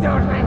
就是他